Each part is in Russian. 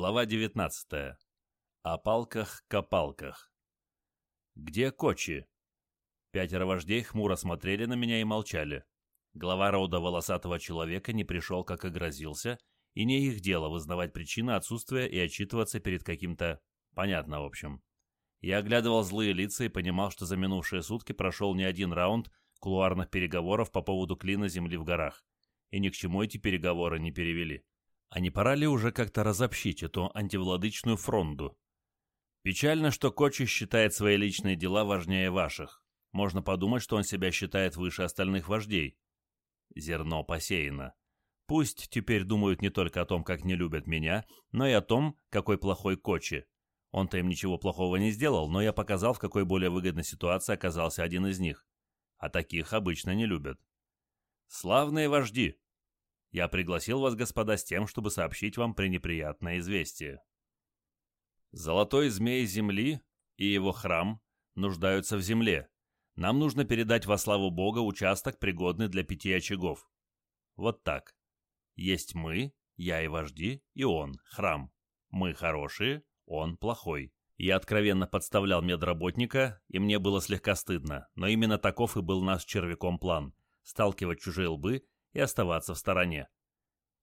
Глава 19. О палках-копалках. Где Кочи? Пятеро вождей хмуро смотрели на меня и молчали. Глава рода волосатого человека не пришел, как и грозился, и не их дело вызнавать причины отсутствия и отчитываться перед каким-то... Понятно, в общем. Я оглядывал злые лица и понимал, что за минувшие сутки прошел не один раунд кулуарных переговоров по поводу клина земли в горах, и ни к чему эти переговоры не перевели. А не пора ли уже как-то разобщить эту антивладычную фронду? Печально, что Кочи считает свои личные дела важнее ваших. Можно подумать, что он себя считает выше остальных вождей. Зерно посеяно. Пусть теперь думают не только о том, как не любят меня, но и о том, какой плохой Кочи. Он-то им ничего плохого не сделал, но я показал, в какой более выгодной ситуации оказался один из них. А таких обычно не любят. Славные вожди! Я пригласил вас, господа, с тем, чтобы сообщить вам пренеприятное известие. Золотой змей земли и его храм нуждаются в земле. Нам нужно передать во славу Бога участок, пригодный для пяти очагов. Вот так. Есть мы, я и вожди, и он, храм. Мы хорошие, он плохой. Я откровенно подставлял медработника, и мне было слегка стыдно, но именно таков и был наш червяком план – сталкивать чужие лбы и оставаться в стороне.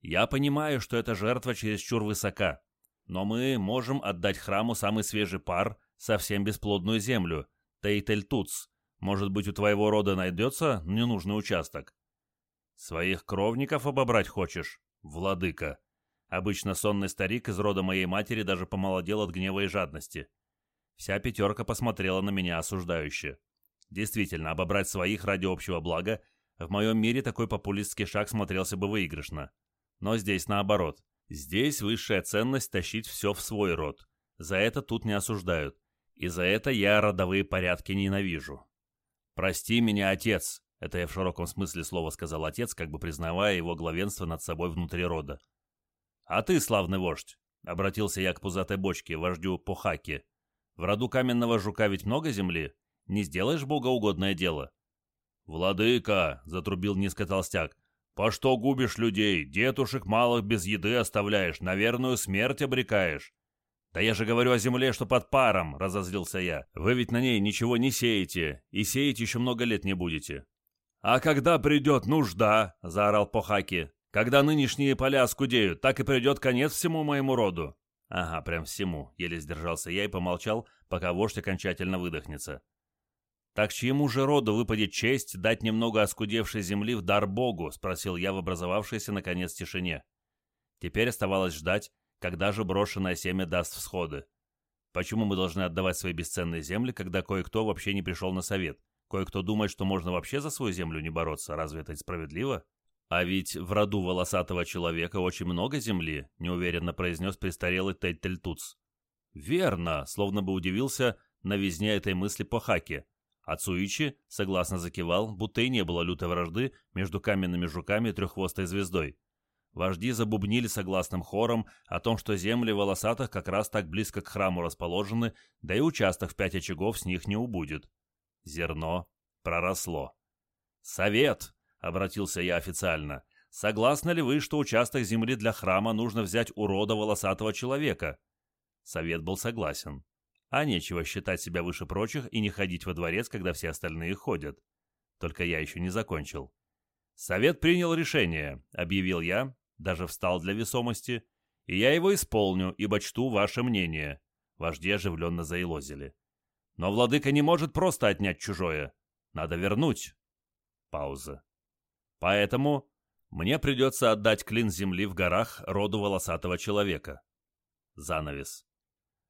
Я понимаю, что эта жертва чересчур высока, но мы можем отдать храму самый свежий пар, совсем бесплодную землю, Тейтельтуц. Может быть, у твоего рода найдется ненужный участок? Своих кровников обобрать хочешь, владыка? Обычно сонный старик из рода моей матери даже помолодел от гнева и жадности. Вся пятерка посмотрела на меня осуждающе. Действительно, обобрать своих ради общего блага в моем мире такой популистский шаг смотрелся бы выигрышно. Но здесь наоборот. Здесь высшая ценность тащить все в свой род. За это тут не осуждают. И за это я родовые порядки ненавижу. «Прости меня, отец», — это я в широком смысле слова сказал отец, как бы признавая его главенство над собой внутри рода. «А ты, славный вождь», — обратился я к пузатой бочке, вождю Похаки, — «в роду каменного жука ведь много земли? Не сделаешь богоугодное дело?» «Владыка!» — затрубил низко толстяк. «По что губишь людей? Детушек малых без еды оставляешь, на верную смерть обрекаешь». «Да я же говорю о земле, что под паром!» — разозлился я. «Вы ведь на ней ничего не сеете, и сеять еще много лет не будете». «А когда придет нужда?» — заорал Похаки. «Когда нынешние поля оскудеют, так и придет конец всему моему роду». «Ага, прям всему», — еле сдержался я и помолчал, пока вождь окончательно выдохнется. «Так чьему же роду выпадет честь дать немного оскудевшей земли в дар Богу?» — спросил я в образовавшейся, наконец, тишине. Теперь оставалось ждать, когда же брошенное семя даст всходы. Почему мы должны отдавать свои бесценные земли, когда кое-кто вообще не пришел на совет? Кое-кто думает, что можно вообще за свою землю не бороться. Разве это справедливо? А ведь в роду волосатого человека очень много земли, неуверенно произнес престарелый Теттельтуц. Верно, словно бы удивился новизне этой мысли по хаке. А Цуичи согласно закивал, будто и не было лютой вражды между каменными жуками и треххвостой звездой. Вожди забубнили согласным хором о том, что земли волосатых как раз так близко к храму расположены, да и участок в пять очагов с них не убудет. Зерно проросло. «Совет!» — обратился я официально. «Согласны ли вы, что участок земли для храма нужно взять у рода волосатого человека?» Совет был согласен. А нечего считать себя выше прочих и не ходить во дворец, когда все остальные ходят. Только я еще не закончил. «Совет принял решение», — объявил я, даже встал для весомости, «и я его исполню, ибо чту ваше мнение». Вожди оживленно заилозили. «Но владыка не может просто отнять чужое. Надо вернуть». Пауза. «Поэтому мне придется отдать клин земли в горах роду волосатого человека». Занавес.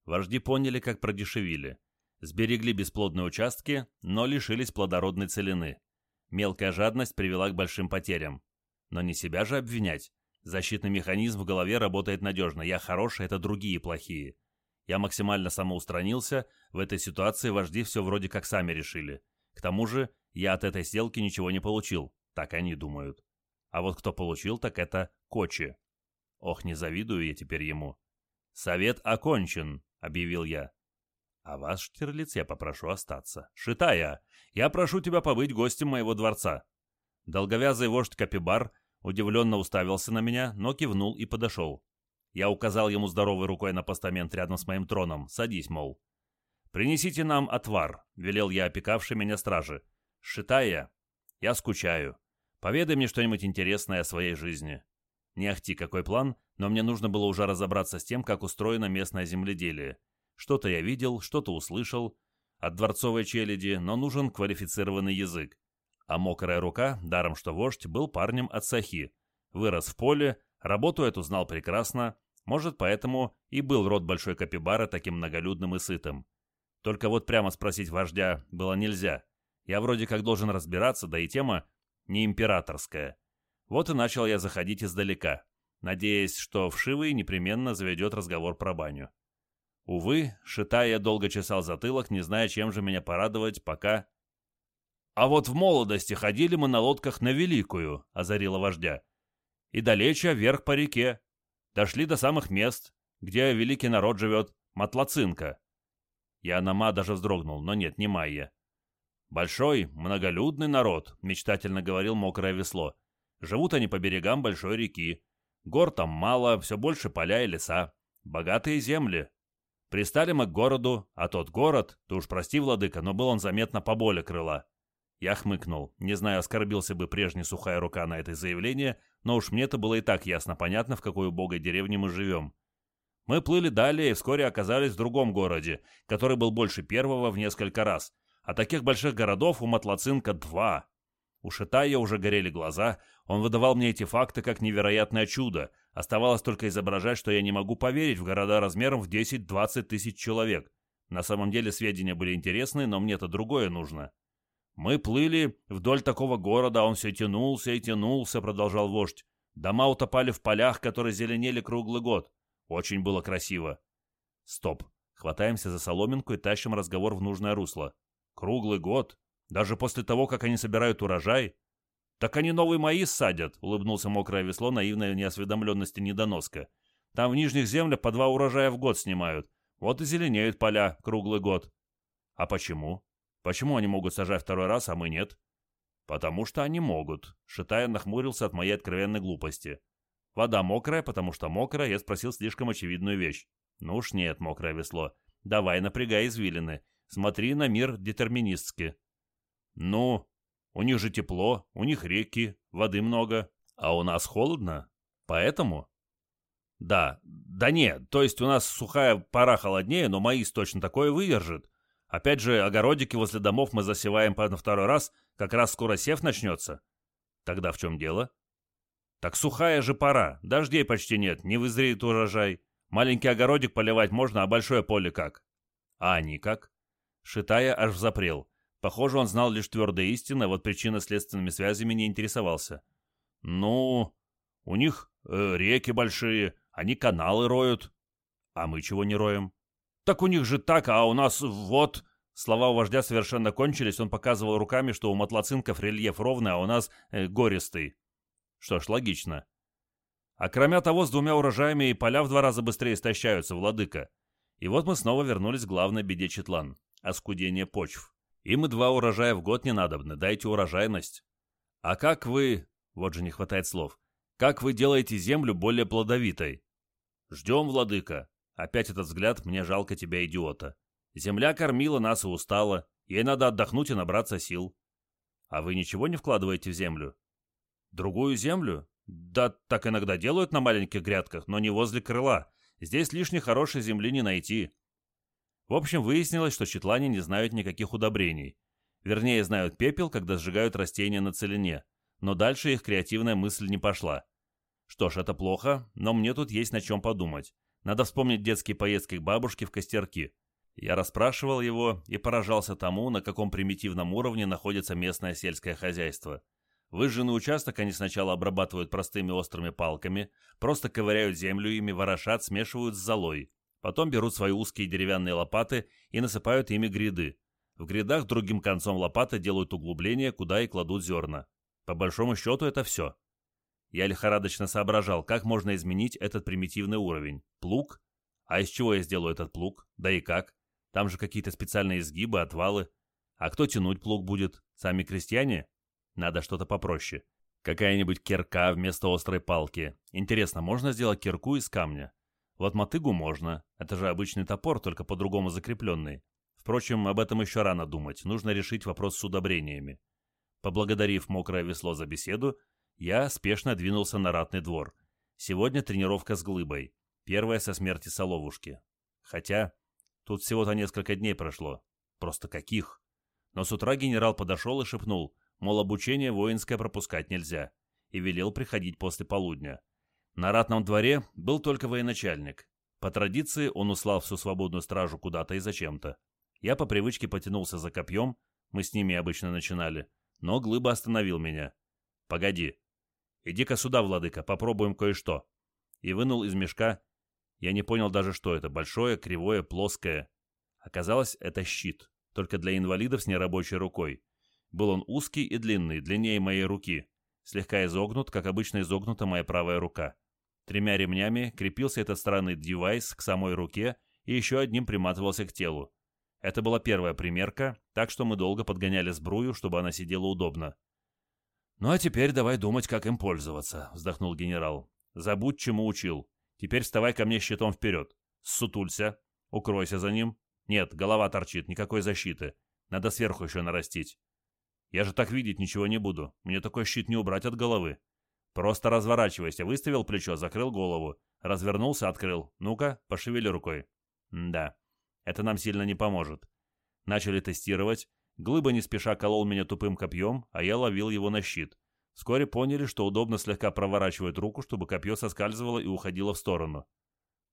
Вожди поняли, как продешевили. Сберегли бесплодные участки, но лишились плодородной целины. Мелкая жадность привела к большим потерям. Но не себя же обвинять. Защитный механизм в голове работает надежно. Я хороший, это другие плохие. Я максимально самоустранился. В этой ситуации вожди все вроде как сами решили. К тому же, я от этой сделки ничего не получил. Так они думают. А вот кто получил, так это Кочи. Ох, не завидую я теперь ему. Совет окончен объявил я. «А вас, Штирлиц, я попрошу остаться. Шитая, я прошу тебя побыть гостем моего дворца». Долговязый вождь Капибар удивленно уставился на меня, но кивнул и подошел. Я указал ему здоровой рукой на постамент рядом с моим троном. Садись, мол. «Принесите нам отвар», — велел я опекавший меня стражи. «Шитая, я скучаю. Поведай мне что-нибудь интересное о своей жизни». Не ахти какой план, но мне нужно было уже разобраться с тем, как устроено местное земледелие. Что-то я видел, что-то услышал от дворцовой челяди, но нужен квалифицированный язык. А мокрая рука, даром что вождь, был парнем от Сахи. Вырос в поле, работу эту знал прекрасно, может, поэтому и был род Большой Капибары таким многолюдным и сытым. Только вот прямо спросить вождя было нельзя. Я вроде как должен разбираться, да и тема не императорская. Вот и начал я заходить издалека, надеясь, что вшивый непременно заведет разговор про баню. Увы, шитая я долго чесал затылок, не зная, чем же меня порадовать, пока... «А вот в молодости ходили мы на лодках на Великую», — озарила вождя. «И далече вверх по реке, Дошли до самых мест, где великий народ живет, Матлацинка. Я на ма даже вздрогнул, но нет, не Майя. «Большой, многолюдный народ», — мечтательно говорил мокрое весло. «Живут они по берегам большой реки. Гор там мало, все больше поля и леса. Богатые земли. Пристали мы к городу, а тот город, ты уж прости, владыка, но был он заметно поболе крыла. Я хмыкнул. Не знаю, оскорбился бы прежний сухая рука на это заявление, но уж мне-то было и так ясно понятно, в какой убогой деревне мы живем. Мы плыли далее и вскоре оказались в другом городе, который был больше первого в несколько раз. А таких больших городов у Матлацинка два. У Шитая уже горели глаза, он выдавал мне эти факты как невероятное чудо. Оставалось только изображать, что я не могу поверить в города размером в 10-20 тысяч человек. На самом деле сведения были интересны, но мне-то другое нужно. Мы плыли вдоль такого города, он все тянулся и тянулся, продолжал вождь. Дома утопали в полях, которые зеленели круглый год. Очень было красиво. Стоп. Хватаемся за соломинку и тащим разговор в нужное русло. Круглый год? Даже после того, как они собирают урожай? Так они новый маис садят, улыбнулся мокрое весло наивной неосведомленности недоноска. Там в нижних землях по два урожая в год снимают. Вот и зеленеют поля круглый год. А почему? Почему они могут сажать второй раз, а мы нет? Потому что они могут. Шитая нахмурился от моей откровенной глупости. Вода мокрая, потому что мокрая, я спросил слишком очевидную вещь. Ну уж нет, мокрое весло. Давай, напрягай извилины. Смотри на мир детерминистски. Ну, у них же тепло, у них реки, воды много, а у нас холодно. Поэтому? Да, да нет, то есть у нас сухая пора холоднее, но маис точно такое выдержит. Опять же, огородики возле домов мы засеваем на второй раз, как раз скоро сев начнется. Тогда в чем дело? Так сухая же пора, дождей почти нет, не вызреет урожай. Маленький огородик поливать можно, а большое поле как? А они как? Шитая аж запрел. Похоже, он знал лишь твердые истины, а вот причинно-следственными связями не интересовался. Ну, у них э, реки большие, они каналы роют. А мы чего не роем? «Так у них же так, а у нас вот...» Слова у вождя совершенно кончились, он показывал руками, что у матлацинков рельеф ровный, а у нас э, гористый. Что ж, логично. А кроме того, с двумя урожаями и поля в два раза быстрее истощаются, владыка. И вот мы снова вернулись к главной беде Четлан — оскудение почв. Им и два урожая в год не надобны, дайте урожайность. А как вы... Вот же не хватает слов. Как вы делаете землю более плодовитой? Ждем, владыка. Опять этот взгляд «мне жалко тебя, идиота». Земля кормила нас и устала, ей надо отдохнуть и набраться сил. А вы ничего не вкладываете в землю? Другую землю? Да, так иногда делают на маленьких грядках, но не возле крыла. Здесь лишней хорошей земли не найти. В общем, выяснилось, что четлане не знают никаких удобрений. Вернее, знают пепел, когда сжигают растения на целине. Но дальше их креативная мысль не пошла. Что ж, это плохо, но мне тут есть на чем подумать. Надо вспомнить детские поездки к бабушке в Костерки. Я расспрашивал его и поражался тому, на каком примитивном уровне находится местное сельское хозяйство. Выжженный участок они сначала обрабатывают простыми острыми палками, просто ковыряют землю ими, ворошат, смешивают с золой. Потом берут свои узкие деревянные лопаты и насыпают ими гряды. В грядах другим концом лопаты делают углубление, куда и кладут зерна. По большому счету это все. Я лихорадочно соображал, как можно изменить этот примитивный уровень. Плуг? А из чего я сделаю этот плуг? Да и как? Там же какие-то специальные изгибы, отвалы. А кто тянуть плуг будет? Сами крестьяне? Надо что-то попроще. Какая-нибудь кирка вместо острой палки. Интересно, можно сделать кирку из камня? Вот мотыгу можно. Это же обычный топор, только по-другому закрепленный. Впрочем, об этом еще рано думать. Нужно решить вопрос с удобрениями. Поблагодарив мокрое весло за беседу, я спешно двинулся на ратный двор. Сегодня тренировка с глыбой. Первая со смерти Соловушки. Хотя, тут всего-то несколько дней прошло. Просто каких? Но с утра генерал подошел и шепнул, мол, обучение воинское пропускать нельзя, и велел приходить после полудня. На ратном дворе был только военачальник. По традиции он услал всю свободную стражу куда-то и зачем-то. Я по привычке потянулся за копьем, мы с ними обычно начинали, но Глыба остановил меня. «Погоди. Иди-ка сюда, владыка, попробуем кое-что». И вынул из мешка, я не понял даже, что это, большое, кривое, плоское. Оказалось, это щит, только для инвалидов с нерабочей рукой. Был он узкий и длинный, длиннее моей руки, слегка изогнут, как обычно изогнута моя правая рука. Тремя ремнями крепился этот странный девайс к самой руке и еще одним приматывался к телу. Это была первая примерка, так что мы долго подгоняли сбрую, чтобы она сидела удобно. «Ну а теперь давай думать, как им пользоваться», — вздохнул генерал. «Забудь, чему учил. Теперь вставай ко мне щитом вперед. Сутулься. Укройся за ним. Нет, голова торчит, никакой защиты. Надо сверху еще нарастить. Я же так видеть ничего не буду. Мне такой щит не убрать от головы. Просто разворачивайся, выставил плечо, закрыл голову. Развернулся, открыл. Ну-ка, пошевели рукой. Да, это нам сильно не поможет. Начали тестировать. Глыба не спеша колол меня тупым копьем, а я ловил его на щит. Вскоре поняли, что удобно слегка проворачивать руку, чтобы копье соскальзывало и уходило в сторону.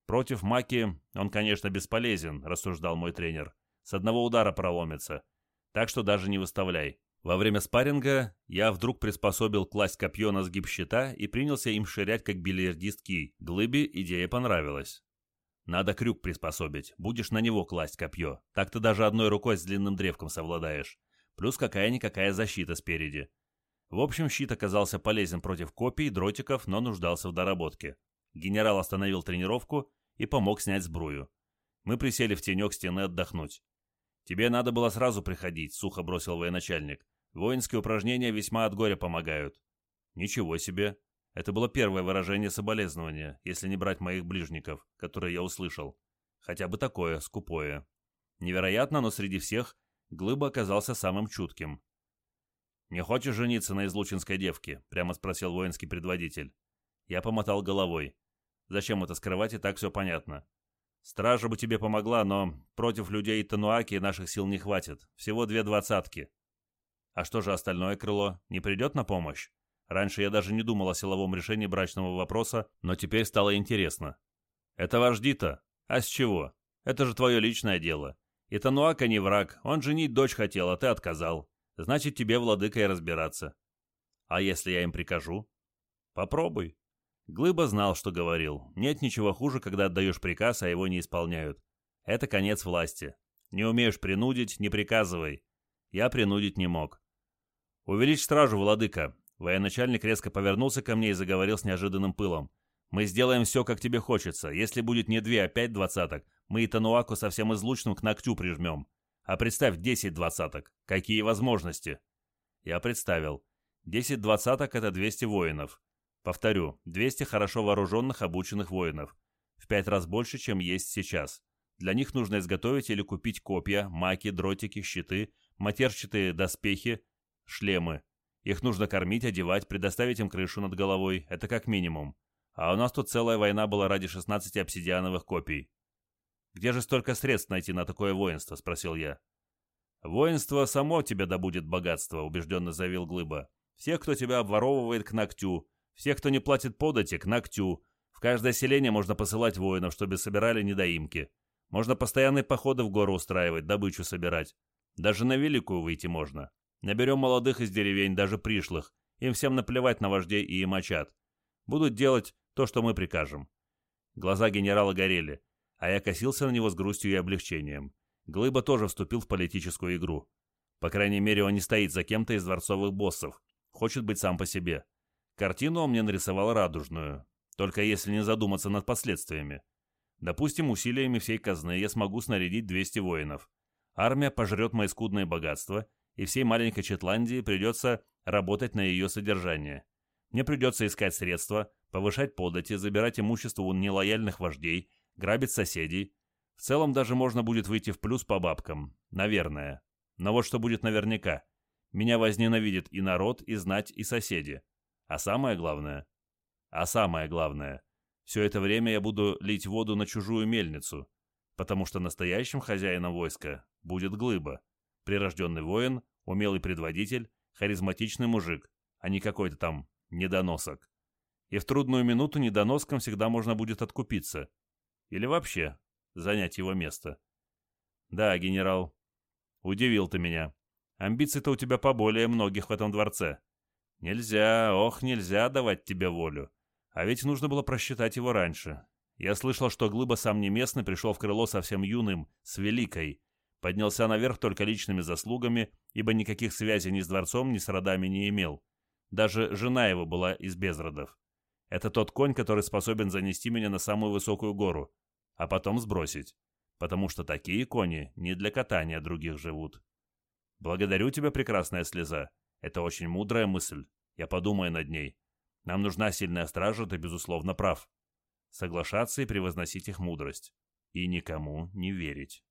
«Против Маки он, конечно, бесполезен», — рассуждал мой тренер. «С одного удара проломится. Так что даже не выставляй. Во время спарринга я вдруг приспособил класть копье на сгиб щита и принялся им ширять, как бильярдист кий. Глыбе идея понравилась. Надо крюк приспособить, будешь на него класть копье. Так ты даже одной рукой с длинным древком совладаешь. Плюс какая-никакая защита спереди. В общем, щит оказался полезен против копий, дротиков, но нуждался в доработке. Генерал остановил тренировку и помог снять сбрую. Мы присели в тенек стены отдохнуть. «Тебе надо было сразу приходить», — сухо бросил военачальник. Воинские упражнения весьма от горя помогают. Ничего себе. Это было первое выражение соболезнования, если не брать моих ближников, которые я услышал. Хотя бы такое, скупое. Невероятно, но среди всех Глыба оказался самым чутким. «Не хочешь жениться на излучинской девке?» — прямо спросил воинский предводитель. Я помотал головой. «Зачем это скрывать, и так все понятно. Стража бы тебе помогла, но против людей Тануаки наших сил не хватит. Всего две двадцатки. А что же остальное крыло? Не придет на помощь? Раньше я даже не думал о силовом решении брачного вопроса, но теперь стало интересно. Это вожди-то? А с чего? Это же твое личное дело. И Тануака не враг, он женить дочь хотел, а ты отказал. Значит, тебе, владыка, и разбираться. А если я им прикажу? Попробуй. Глыба знал, что говорил. Нет ничего хуже, когда отдаешь приказ, а его не исполняют. Это конец власти. Не умеешь принудить, не приказывай. Я принудить не мог. «Увеличь стражу, владыка!» Военачальник резко повернулся ко мне и заговорил с неожиданным пылом. «Мы сделаем все, как тебе хочется. Если будет не две, а пять двадцаток, мы и Тануаку совсем излучным к ногтю прижмем. А представь, десять двадцаток. Какие возможности?» Я представил. Десять двадцаток — это двести воинов. Повторю, двести хорошо вооруженных, обученных воинов. В пять раз больше, чем есть сейчас. Для них нужно изготовить или купить копья, маки, дротики, щиты, матерчатые доспехи, шлемы. Их нужно кормить, одевать, предоставить им крышу над головой. Это как минимум. А у нас тут целая война была ради 16 обсидиановых копий. «Где же столько средств найти на такое воинство?» – спросил я. «Воинство само тебе добудет богатство», – убежденно заявил Глыба. «Всех, кто тебя обворовывает, к ногтю. Всех, кто не платит подати, к ногтю. В каждое селение можно посылать воинов, чтобы собирали недоимки. Можно постоянные походы в гору устраивать, добычу собирать. Даже на Великую выйти можно. Наберем молодых из деревень, даже пришлых. Им всем наплевать на вождей и им очат. Будут делать то, что мы прикажем». Глаза генерала горели, а я косился на него с грустью и облегчением. Глыба тоже вступил в политическую игру. По крайней мере, он не стоит за кем-то из дворцовых боссов. Хочет быть сам по себе. Картину он мне нарисовал радужную. Только если не задуматься над последствиями. Допустим, усилиями всей казны я смогу снарядить 200 воинов. Армия пожрет мои скудные богатства, и всей маленькой Четландии придется работать на ее содержание. Мне придется искать средства, повышать подати, забирать имущество у нелояльных вождей, грабить соседей. В целом даже можно будет выйти в плюс по бабкам. Наверное. Но вот что будет наверняка. Меня возненавидит и народ, и знать, и соседи. А самое главное... А самое главное... Все это время я буду лить воду на чужую мельницу, потому что настоящим хозяином войска будет глыба. Прирожденный воин, умелый предводитель, харизматичный мужик, а не какой-то там недоносок. И в трудную минуту недоноском всегда можно будет откупиться. Или вообще занять его место. Да, генерал, удивил ты меня. Амбиций-то у тебя поболее многих в этом дворце. Нельзя, ох, нельзя давать тебе волю. А ведь нужно было просчитать его раньше. Я слышал, что Глыба сам не местный пришел в крыло совсем юным, с Великой. Поднялся наверх только личными заслугами, ибо никаких связей ни с дворцом, ни с родами не имел. Даже жена его была из безродов. Это тот конь, который способен занести меня на самую высокую гору, а потом сбросить. Потому что такие кони не для катания других живут. Благодарю тебя, прекрасная слеза. Это очень мудрая мысль. Я подумаю над ней. Нам нужна сильная стража, ты, безусловно, прав. Соглашаться и превозносить их мудрость. И никому не верить.